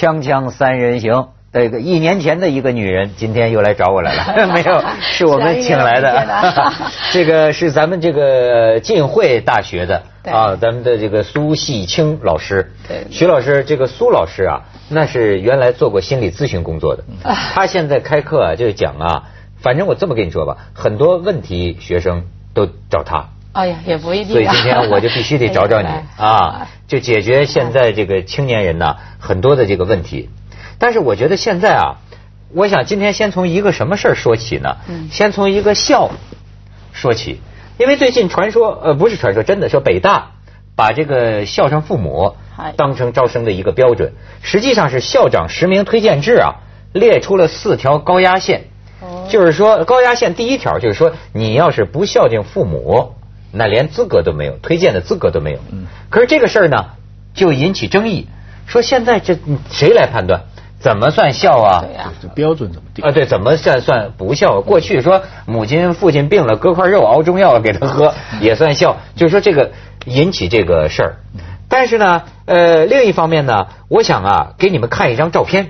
锵锵三人行，这个一年前的一个女人，今天又来找我来了。没有，是我们请来的。这个是咱们这个晋会大学的啊，咱们的这个苏细清老师。对，徐老师，这个苏老师啊，那是原来做过心理咨询工作的。他现在开课啊，就讲啊，反正我这么跟你说吧，很多问题学生都找他。哎呀，也不一定。所以今天我就必须得找找你 啊，就解决现在这个青年人呢很多的这个问题。但是我觉得现在啊，我想今天先从一个什么事儿说起呢？嗯。先从一个笑说起，因为最近传说呃不是传说，真的说北大把这个孝顺父母当成招生的一个标准，实际上是校长实名推荐制啊，列出了四条高压线。哦。就是说高压线第一条就是说，你要是不孝敬父母。那连资格都没有，推荐的资格都没有。嗯。可是这个事儿呢，就引起争议，说现在这谁来判断怎么算孝啊？对呀。这标准怎么定？啊，对，怎么算算不孝？过去说母亲父亲病了，割块肉熬中药给他喝 也算孝，就是说这个引起这个事儿。但是呢，呃，另一方面呢，我想啊，给你们看一张照片，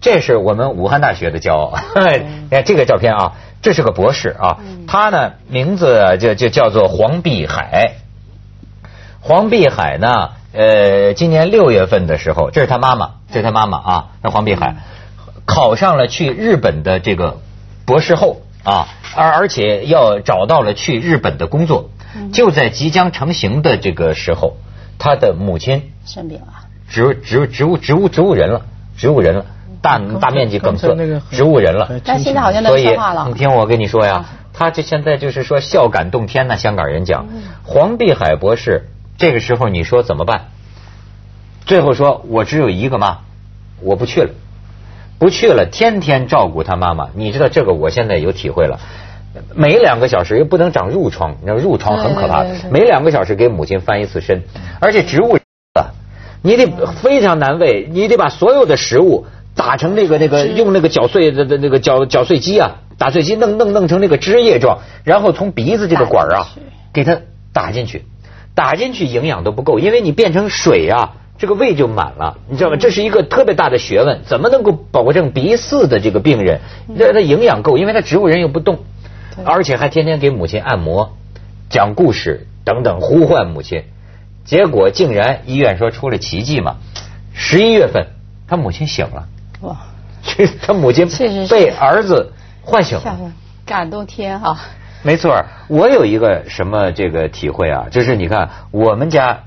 这是我们武汉大学的骄傲。你 看这个照片啊。这是个博士啊，他呢名字就就叫做黄碧海。黄碧海呢，呃，今年六月份的时候，这是他妈妈，这是他妈妈啊，那黄碧海考上了去日本的这个博士后啊，而而且要找到了去日本的工作，就在即将成型的这个时候，他的母亲生病了，植植植物植物植物人了，植物人了。大大面积梗塞，植物人了。但现在好像能说话了。你听我跟你说呀，他这现在就是说孝感动天呢。香港人讲，黄碧海博士这个时候你说怎么办？最后说我只有一个妈，我不去了，不去了，天天照顾他妈妈。你知道这个我现在有体会了，每两个小时又不能长褥疮，你知道褥疮很可怕，每两个小时给母亲翻一次身，而且植物你得非常难喂，你得把所有的食物。打成那个那个用那个搅碎的的那个搅搅碎机啊，打碎机弄弄弄成那个汁液状，然后从鼻子这个管啊给它打进去，打进去营养都不够，因为你变成水啊，这个胃就满了，你知道吗？这是一个特别大的学问，怎么能够保证鼻饲的这个病人让他营养够？因为他植物人又不动，而且还天天给母亲按摩、讲故事等等呼唤母亲，结果竟然医院说出了奇迹嘛，十一月份他母亲醒了。哇！他母亲被儿子唤醒了，感动天哈！没错，我有一个什么这个体会啊，就是你看我们家，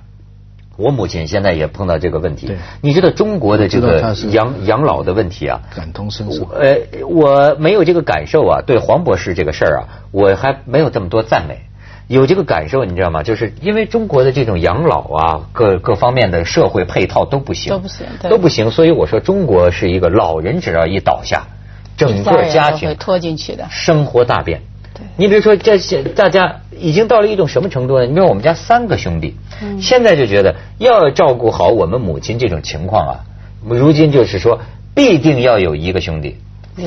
我母亲现在也碰到这个问题。你知道中国的这个养养老的问题啊，感同身受。呃，我没有这个感受啊，对黄博士这个事儿啊，我还没有这么多赞美。有这个感受，你知道吗？就是因为中国的这种养老啊，各各方面的社会配套都不行，都不行，都不行。所以我说，中国是一个老人只要一倒下，整个家庭拖进去的，生活大变。你比如说，这些大家已经到了一种什么程度呢？你比如我们家三个兄弟，现在就觉得要照顾好我们母亲这种情况啊，如今就是说，必定要有一个兄弟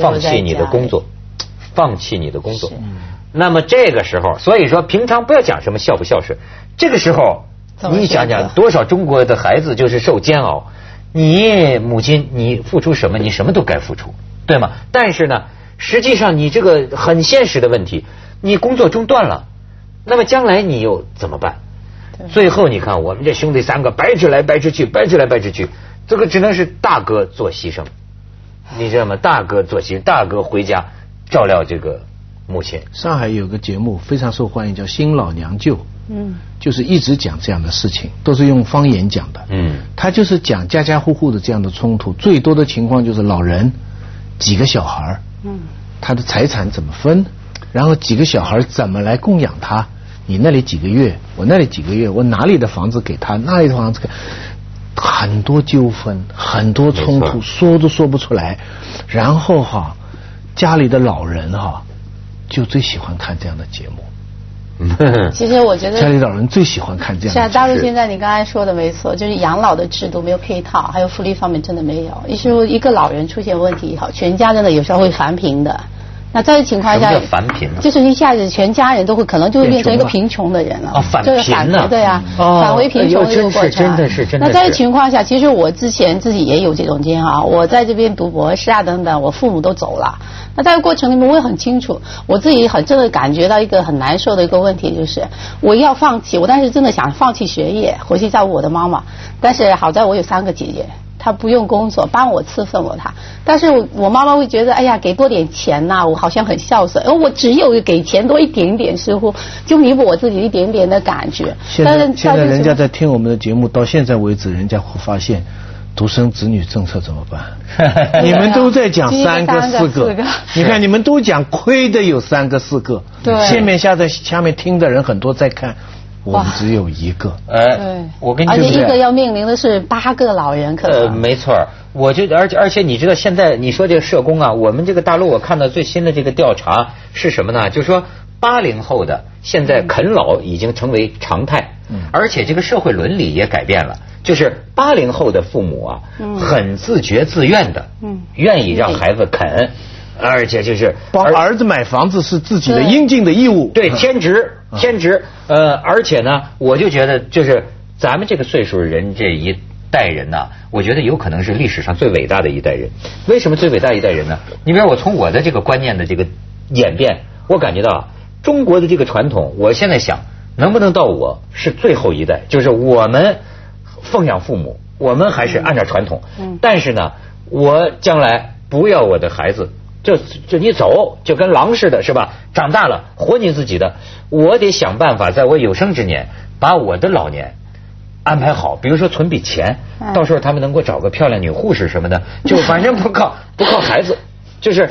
放弃你的工作，放弃你的工作。那么这个时候，所以说平常不要讲什么孝不孝顺，这个时候你想想多少中国的孩子就是受煎熬，你母亲你付出什么，你什么都该付出，对吗？但是呢，实际上你这个很现实的问题，你工作中断了，那么将来你又怎么办？最后你看我们这兄弟三个掰扯来掰扯去，掰扯来掰扯去，这个只能是大哥做牺牲，你知道吗？大哥做牺，大哥回家照料这个。目前。上海有个节目非常受欢迎，叫《新老娘舅》，嗯，就是一直讲这样的事情，都是用方言讲的，嗯，他就是讲家家户户的这样的冲突，最多的情况就是老人几个小孩嗯，他的财产怎么分，然后几个小孩怎么来供养他，你那里几个月，我那里几个月，我哪里的房子给他，那里的房子给，很多纠纷，很多冲突，说都说不出来，然后哈，家里的老人哈。就最喜欢看这样的节目。其实我觉得家里老人最喜欢看这样。是啊，大陆现在你刚才说的没错，就是养老的制度没有配套，还有福利方面真的没有。一说一个老人出现问题，以后，全家真的有时候会烦平的。那这种情况下，返贫就是一下子全家人都会可能就会变成一个贫穷的人了。哦，返贫呢？对啊，返回贫穷的一个过程。真的是真的。那这种情况下，其实我之前自己也有这种经验啊。我在这边读博士啊等等，我父母都走了。那在过程里面，我也很清楚，我自己很真的感觉到一个很难受的一个问题，就是我要放弃。我当时真的想放弃学业，回去照顾我的妈妈。但是好在我有三个姐姐。他不用工作，帮我伺候我他，但是我妈妈会觉得，哎呀，给多点钱呐，我好像很孝顺，而我只有给钱多一点点，似乎。就弥补我自己一点点的感觉。现在现在人家在听我们的节目，到现在为止，人家会发现独生子女政策怎么办？你们都在讲三个四个，你看你们都讲亏的有三个四个，对，下面下在下面听的人很多在看。我们只有一个，哎，我跟你而且一个要面临的是八个老人，可能。呃，没错，我就而且而且你知道现在你说这个社工啊，我们这个大陆我看到最新的这个调查是什么呢？就是说八零后的现在啃老已经成为常态，而且这个社会伦理也改变了，就是八零后的父母啊，很自觉自愿的，愿意让孩子啃。而且就是帮儿子买房子是自己的应尽的义务，对，天职天职。呃，而且呢，我就觉得就是咱们这个岁数人这一代人呢，我觉得有可能是历史上最伟大的一代人。为什么最伟大一代人呢？你比如我从我的这个观念的这个演变，我感觉到啊中国的这个传统，我现在想能不能到我是最后一代，就是我们奉养父母，我们还是按照传统。嗯。但是呢，我将来不要我的孩子。就就你走，就跟狼似的，是吧？长大了，活你自己的。我得想办法，在我有生之年，把我的老年安排好。比如说存笔钱，到时候他们能够找个漂亮女护士什么的，就反正不靠 不靠孩子，就是，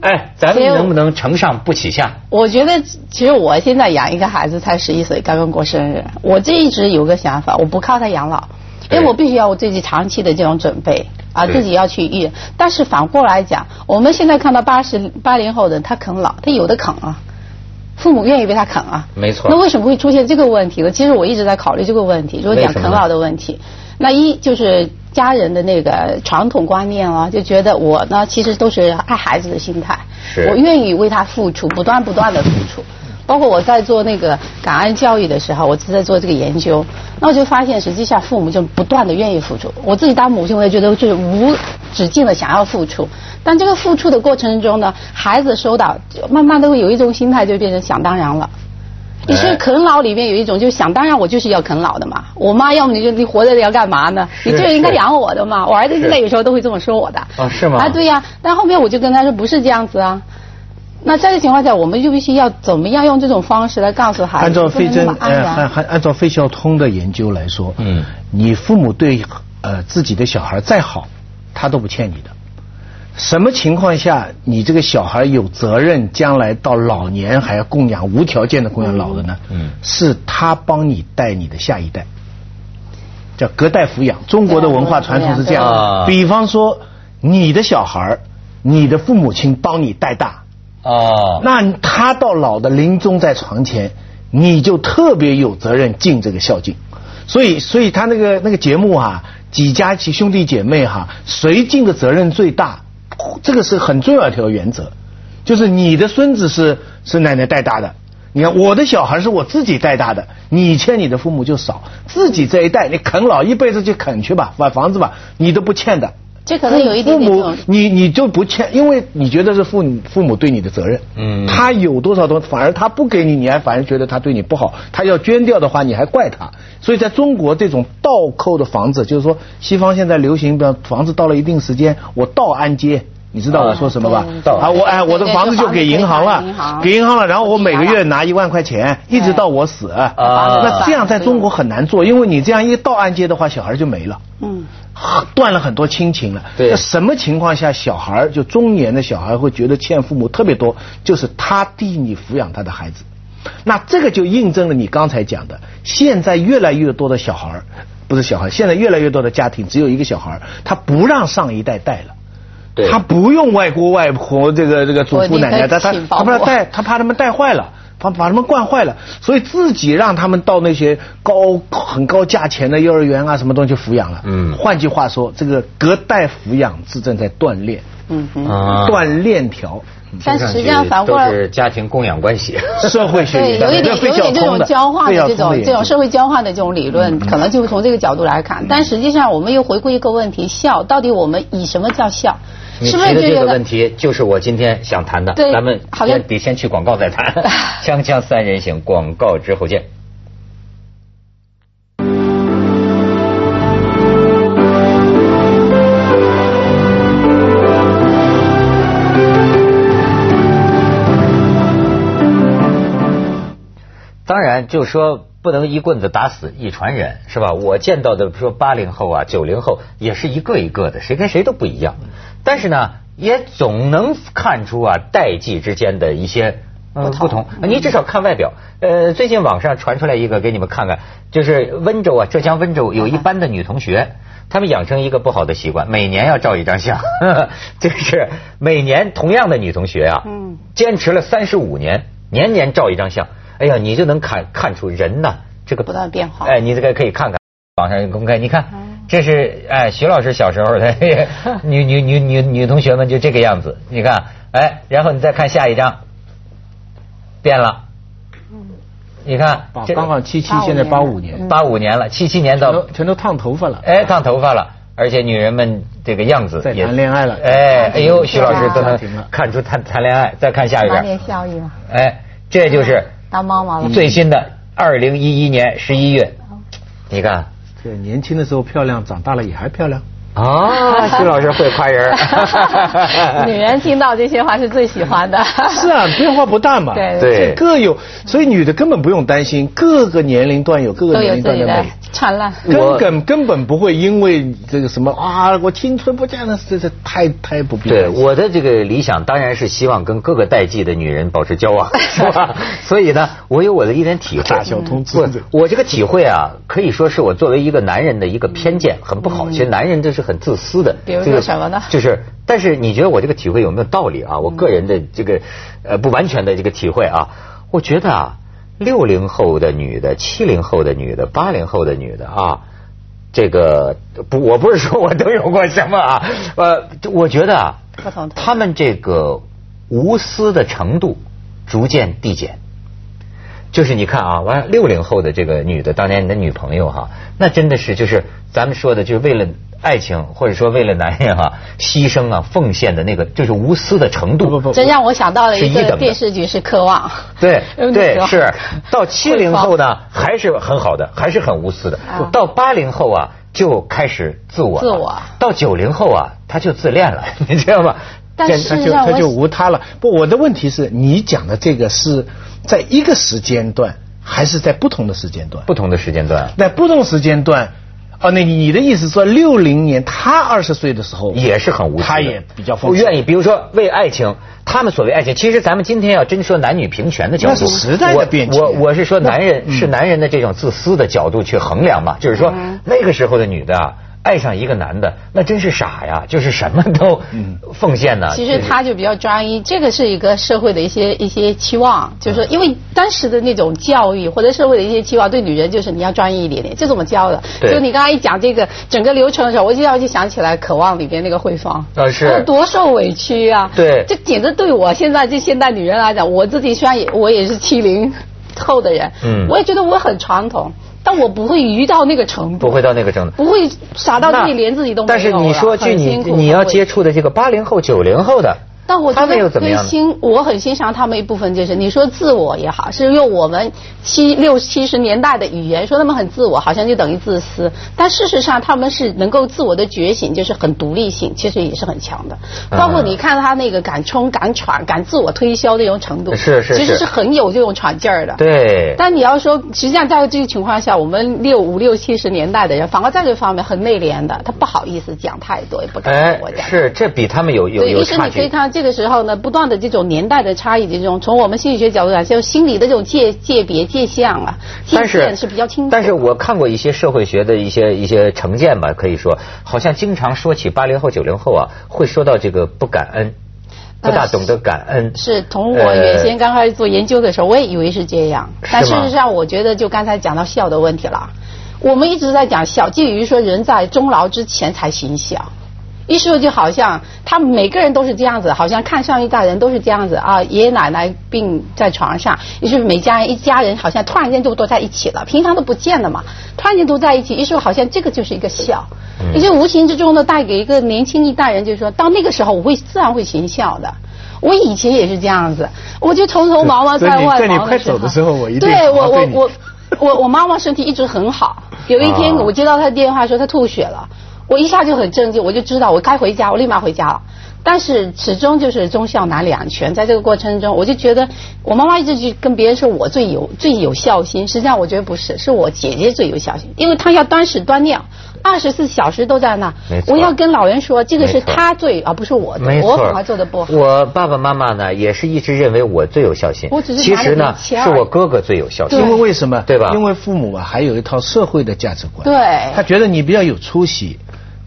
哎，咱们能不能承上不启下？我觉得，其实我现在养一个孩子才十一岁，刚刚过生日。我这一直有个想法，我不靠他养老，因为我必须要我自己长期的这种准备。啊，自己要去育，但是反过来讲，我们现在看到八十八零后的他啃老，他有的啃啊，父母愿意为他啃啊，没错。那为什么会出现这个问题呢？其实我一直在考虑这个问题，如果讲啃老的问题，那一就是家人的那个传统观念啊，就觉得我呢其实都是爱孩子的心态，我愿意为他付出，不断不断的付出。包括我在做那个感恩教育的时候，我是在做这个研究，那我就发现，实际上父母就不断的愿意付出。我自己当母亲，我也觉得就是无止境的想要付出。但这个付出的过程中呢，孩子收到，慢慢都会有一种心态，就变成想当然了。你是啃老里面有一种，就想当然，我就是要啃老的嘛。我妈要么你就你活着要干嘛呢？你就是应该养我的嘛。我儿子现在有时候都会这么说我的。啊，是吗？啊，对呀。但后面我就跟他说，不是这样子啊。那在这情况下，我们就必须要怎么样用这种方式来告诉孩子？按照费真，按按按照费孝通的研究来说，嗯，你父母对呃自己的小孩再好，他都不欠你的。什么情况下你这个小孩有责任将来到老年还要供养无条件的供养老的呢？嗯，是他帮你带你的下一代，叫隔代抚养。中国的文化传统是这样。比方说，你的小孩，你的父母亲帮你带大。哦，那他到老的临终在床前，你就特别有责任尽这个孝敬。所以，所以他那个那个节目哈，几家几兄弟姐妹哈，谁尽的责任最大？这个是很重要一条原则，就是你的孙子是是奶奶带大的，你看我的小孩是我自己带大的，你欠你的父母就少，自己这一代你啃老一辈子就啃去吧，买房子吧，你都不欠的。这可能有一点父母，你你就不欠，因为你觉得是父父母对你的责任。嗯。他有多少东西，反而他不给你，你还反而觉得他对你不好。他要捐掉的话，你还怪他。所以在中国，这种倒扣的房子，就是说西方现在流行，比方房子到了一定时间，我倒按揭。你知道我说什么吧？啊，我哎，我的房子就给银行了，给银行了，然后我每个月拿一万块钱，一直到我死。啊。那这样在中国很难做，因为你这样一倒按揭的话，小孩就没了。嗯。断了很多亲情了。对。那什么情况下小孩就中年的小孩会觉得欠父母特别多？就是他替你抚养他的孩子。那这个就印证了你刚才讲的，现在越来越多的小孩，不是小孩，现在越来越多的家庭只有一个小孩，他不让上一代带了。他不用外公外婆这个这个祖父奶奶，他他他怕带，他怕他们带坏了，把把他们惯坏了，所以自己让他们到那些高很高价钱的幼儿园啊什么东西去抚养了。嗯，换句话说，这个隔代抚养是正在锻炼。嗯嗯，断链条。但实际上反过来是家庭供养关系，社会学对，有一点有一点这种交换的这种这种社会交换的这种理论，可能就会从这个角度来看。但实际上，我们又回顾一个问题：笑到底我们以什么叫笑？你提的这个问题就是我今天想谈的。对，咱们好像得先去广告再谈。锵锵三人行，广告之后见。当然，就说不能一棍子打死一船人，是吧？我见到的说八零后啊、九零后也是一个一个的，谁跟谁都不一样。但是呢，也总能看出啊代际之间的一些不同。你至少看外表。呃，最近网上传出来一个，给你们看看，就是温州啊，浙江温州有一班的女同学，她们养成一个不好的习惯，每年要照一张相，就是每年同样的女同学啊，坚持了三十五年，年年照一张相。哎呀，你就能看看出人呐，这个不断变化。哎，你这个可以看看网上公开，你看，这是哎徐老师小时候的 女女女女女同学们就这个样子，你看，哎，然后你再看下一张，变了，嗯，你看，刚好七七现在八五年，八五年了，七七年到全都烫头发了，哎，烫头发了，而且女人们这个样子也谈恋爱了，哎，哎呦，徐老师都能看出谈谈恋爱，再看下一张，哎，这就是。当妈妈了。最新的二零一一年十一月，你看，这年轻的时候漂亮，长大了也还漂亮。啊，徐老师会夸人。女人听到这些话是最喜欢的。是啊，变化不大嘛。对对。各有，所以女的根本不用担心，各个年龄段有各个年龄段的美。灿烂。根本根本不会因为这个什么啊，我青春不见了，这这太太不必。对，我的这个理想当然是希望跟各个代际的女人保持交往，是吧？所以呢，我有我的一点体会。大小通吃。我这个体会啊，可以说是我作为一个男人的一个偏见，很不好。其实男人这是。很自私的，比如说什么呢？就是，但是你觉得我这个体会有没有道理啊？我个人的这个呃不完全的这个体会啊，我觉得啊，六零后的女的、七零后的女的、八零后的女的啊，这个不，我不是说我都有过什么啊，呃，我觉得啊，他们这个无私的程度逐渐递减。就是你看啊，完六零后的这个女的，当年你的女朋友哈，那真的是就是咱们说的，就是为了爱情或者说为了男人啊，牺牲啊奉献的那个，就是无私的程度。不不，这让我想到了一个电视剧是《渴望》。对对是，到七零后呢还是很好的，还是很无私的。到八零后啊就开始自我。自我。到九零后啊他就自恋了，你知道吗？但是他就他就无他了。不，我的问题是你讲的这个是。在一个时间段，还是在不同的时间段？不同的时间段。在不同时间段，哦，那你的意思说，六零年他二十岁的时候也是很无他也比较不愿意。比如说为爱情，他们所谓爱情，其实咱们今天要真说男女平权的角度，那是时代的变迁。我我是说男人是男人的这种自私的角度去衡量嘛，就是说那个时候的女的。啊。爱上一个男的，那真是傻呀！就是什么都奉献呢。其实他就比较专一，这个是一个社会的一些一些期望，就是说因为当时的那种教育或者社会的一些期望，对女人就是你要专一一点点，就这么教的。就你刚才一讲这个整个流程的时候，我就要去想起来《渴望》里边那个慧芳，啊是多受委屈啊！对，这简直对我现在这现代女人来讲，我自己虽然也我也是七零后的人，嗯，我也觉得我很传统。但我不会愚到那个程度，不会到那个程度，不会傻到自己连自己都没有但是你说据你你要接触的这个八零后九零后的。但我觉得最欣，我很欣赏他们一部分，就是你说自我也好，是用我们七六七十年代的语言说他们很自我，好像就等于自私。但事实上他们是能够自我的觉醒，就是很独立性，其实也是很强的。包括你看他那个敢冲敢闯敢自我推销那种程度，是是，其实是很有这种闯劲儿的。对。但你要说，实际上在这个情况下，我们六五六七十年代的人，反而在这方面很内敛的，他不好意思讲太多，也不敢跟我讲。是，这比他们有有有差距。你可以看这个时候呢，不。断的这种年代的差异，这种从我们心理学角度来就心理的这种界界别界相啊，界限是比较清楚。但是我看过一些社会学的一些一些成见吧，可以说好像经常说起八零后九零后啊，会说到这个不感恩，不大懂得感恩。是从我原先刚开始做研究的时候，我也以为是这样，但事实上我觉得就刚才讲到孝的问题了。我们一直在讲孝，基于说人在终老之前才行孝。一说就好像他们每个人都是这样子，好像看上一代人都是这样子啊，爷爷奶奶病在床上，于是每家人一家人好像突然间就都在一起了，平常都不见的嘛，突然间都在一起，一说好像这个就是一个笑，也就无形之中呢带给一个年轻一代人，就是说到那个时候我会自然会行孝的。我以前也是这样子，我就匆匆忙忙在外忙的时候，我一定对我我我我我妈妈身体一直很好。有一天我接到她的电话说她吐血了，我一下就很震惊，我就知道我该回家，我立马回家了。但是始终就是忠孝难两全，在这个过程中，我就觉得我妈妈一直去跟别人说我最有最有孝心，实际上我觉得不是，是我姐姐最有孝心，因为她要端屎端尿。二十四小时都在那，我要跟老人说，这个是她最，而不是我的，我反而做的不好。我爸爸妈妈呢，也是一直认为我最有孝心。我只是其实呢，是我哥哥最有孝心。因为为什么？对吧？因为父母啊，还有一套社会的价值观。对。他觉得你比较有出息，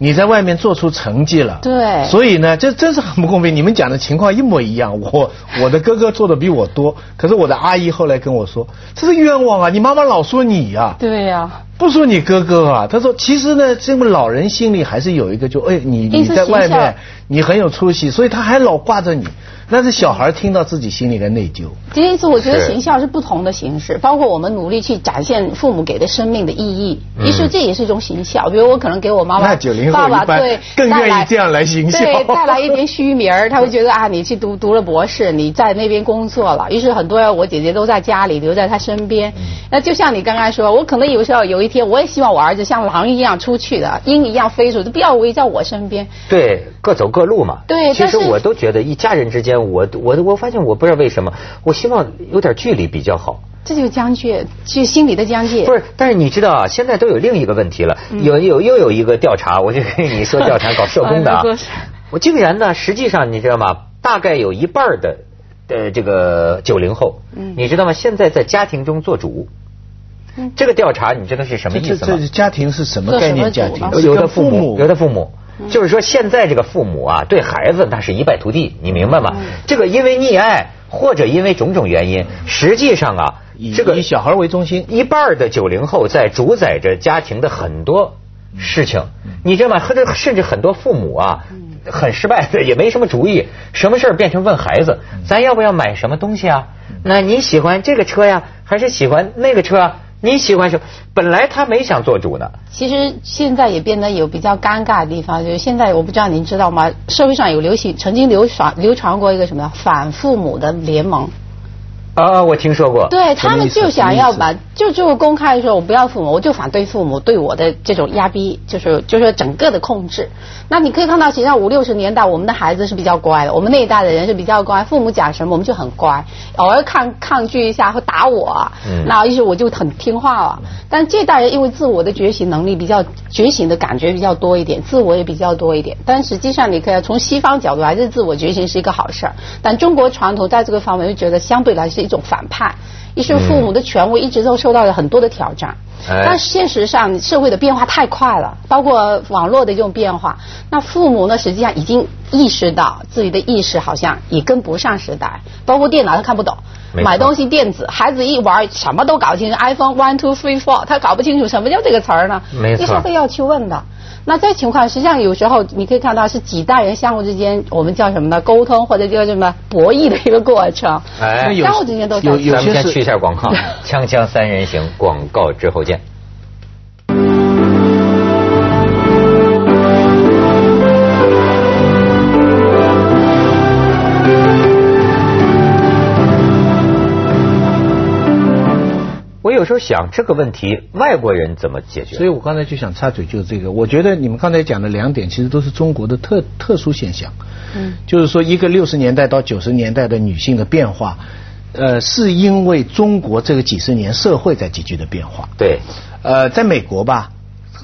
你在外面做出成绩了。对。所以呢，这真是很不公平。你们讲的情况一模一样。我我的哥哥做的比我多，可是我的阿姨后来跟我说，这是冤枉啊！你妈妈老说你呀。对呀。不说你哥哥啊，他说其实呢，这个老人心里还是有一个，就哎，你你在外面你很有出息，所以他还老挂着你。但是小孩听到自己心里的内疚。第一次我觉得形象是不同的形式，包括我们努力去展现父母给的生命的意义。于是这也是一种形象。比如我可能给我妈妈、爸爸对更愿意这样来形象，对带来一点虚名儿，他会觉得啊，你去读读了博士，你在那边工作了。于是很多我姐姐都在家里留在他身边。那就像你刚刚说，我可能有时候有一天我也希望我儿子像狼一样出去的，鹰一样飞出，都不要围在我身边。对，各走各路嘛。对，其实我都觉得一家人之间。我我我发现我不知道为什么，我希望有点距离比较好。这就是疆界，就心里的疆界。不是，但是你知道啊，现在都有另一个问题了，有有又有一个调查，我就跟你说调查搞社工的啊，我竟然呢，实际上你知道吗？大概有一半的呃这个九零后，你知道吗？现在在家庭中做主。这个调查你知道是什么意思吗？这家庭是什么概念？家庭有的父母，有的父母。就是说，现在这个父母啊，对孩子那是一败涂地，你明白吗？这个因为溺爱或者因为种种原因，实际上啊，这个以小孩为中心，一半的九零后在主宰着家庭的很多事情，你知道吗？甚至很多父母啊，很失败的，也没什么主意，什么事儿变成问孩子，咱要不要买什么东西啊？那你喜欢这个车呀，还是喜欢那个车啊？你喜欢什么？本来他没想做主的。其实现在也变得有比较尴尬的地方，就是现在我不知道您知道吗？社会上有流行，曾经流传流传过一个什么反父母的联盟。啊，我听说过。对他们就想要把，就就公开说，我不要父母，我就反对父母对我的这种压逼，就是就是整个的控制。那你可以看到，实际上五六十年代，我们的孩子是比较乖的，我们那一代的人是比较乖，父母讲什么我们就很乖，偶尔抗抗拒一下会打我，那于是我就很听话了。但这代人因为自我的觉醒能力比较觉醒的感觉比较多一点，自我也比较多一点。但实际上，你可以从西方角度来，这自我觉醒是一个好事儿。但中国传统在这个方面就觉得相对来是一种反叛，一是父母的权威一直都受到了很多的挑战。但现实上，社会的变化太快了，包括网络的这种变化。那父母呢，实际上已经意识到自己的意识好像也跟不上时代。包括电脑他看不懂，买东西电子，孩子一玩什么都搞不清楚。iPhone one two three four，他搞不清楚什么叫这个词儿呢？没错，他都要去问的。那这情况实际上有时候你可以看到是几代人相互之间，我们叫什么呢？沟通或者叫什么博弈的一个过程。哎，相互之间都有。咱们先去一下广告，锵锵三人行广告之后见。时候想这个问题，外国人怎么解决？所以我刚才就想插嘴，就是这个。我觉得你们刚才讲的两点，其实都是中国的特特殊现象。嗯，就是说一个六十年代到九十年代的女性的变化，呃，是因为中国这个几十年社会在急剧的变化。对，呃，在美国吧，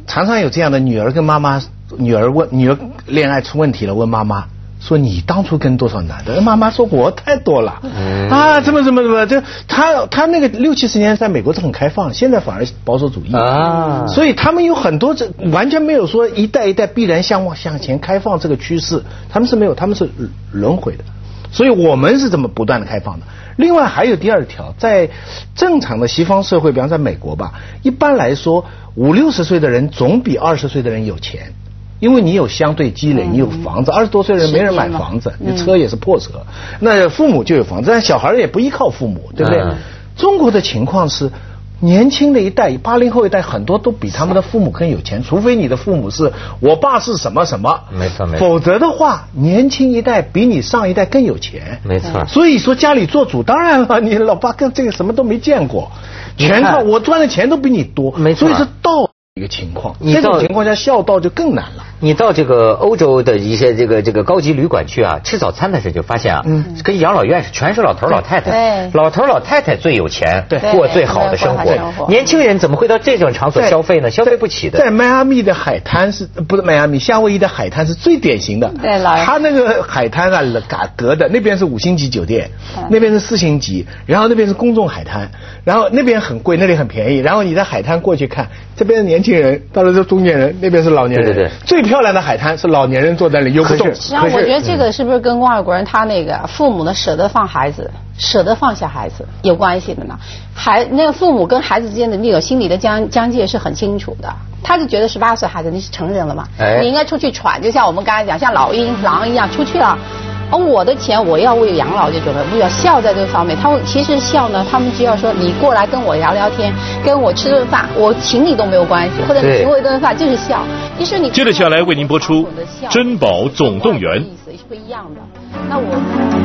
常常有这样的女儿跟妈妈，女儿问女儿恋爱出问题了，问妈妈。说你当初跟多少男的？妈妈说我太多了啊！怎么怎么怎么？就他他那个六七十年在美国是很开放，现在反而保守主义啊。所以他们有很多这完全没有说一代一代必然向往向前开放这个趋势，他们是没有，他们是轮回的。所以我们是这么不断的开放的。另外还有第二条，在正常的西方社会，比方在美国吧，一般来说五六十岁的人总比二十岁的人有钱。因为你有相对积累，你有房子，二十多岁人没人买房子，你车也是破车，那父母就有房子，但小孩也不依靠父母，对不对？中国的情况是。年轻的一代，八零后一代很多都比他们的父母更有钱，除非你的父母是我爸是什么什么，没错没错，否则的话，年轻一代比你上一代更有钱，没错。所以说家里做主，当然了，你老爸跟这个什么都没见过，全靠我赚的钱都比你多，没错。所以说道一个情况，这种情况下孝道就更难了。你到这个欧洲的一些这个这个高级旅馆去啊，吃早餐的时候就发现啊，跟养老院是全是老头老太太，老头老太太最有钱，过最好的生活。年轻人怎么会到这种场所消费呢？消费不起的。在迈阿密的海滩是不是迈阿密？夏威夷的海滩是最典型的。对，他那个海滩啊，嘎隔的那边是五星级酒店，那边是四星级，然后那边是公众海滩，然后那边很贵，那里很便宜。然后你在海滩过去看，这边的年轻人，到了是中年人，那边是老年人。对对对，最漂亮的海滩是。老年人坐在那里又不动。实际上，我觉得这个是不是跟外国人他那个父母呢舍得放孩子，舍得放下孩子有关系的呢？孩那个父母跟孩子之间的那个心理的疆疆界是很清楚的。他就觉得十八岁孩子你是成人了嘛，你应该出去闯，就像我们刚才讲，像老鹰狼一样出去了。而我的钱我要为养老这种的，我要孝在这个方面。他们其实孝呢，他们只要说你过来跟我聊聊天，跟我吃顿饭，我请你都没有关系，或者你请我一顿饭就是孝。其实你接着下来为您播出《珍宝总动员》。意思是不一样的。那我。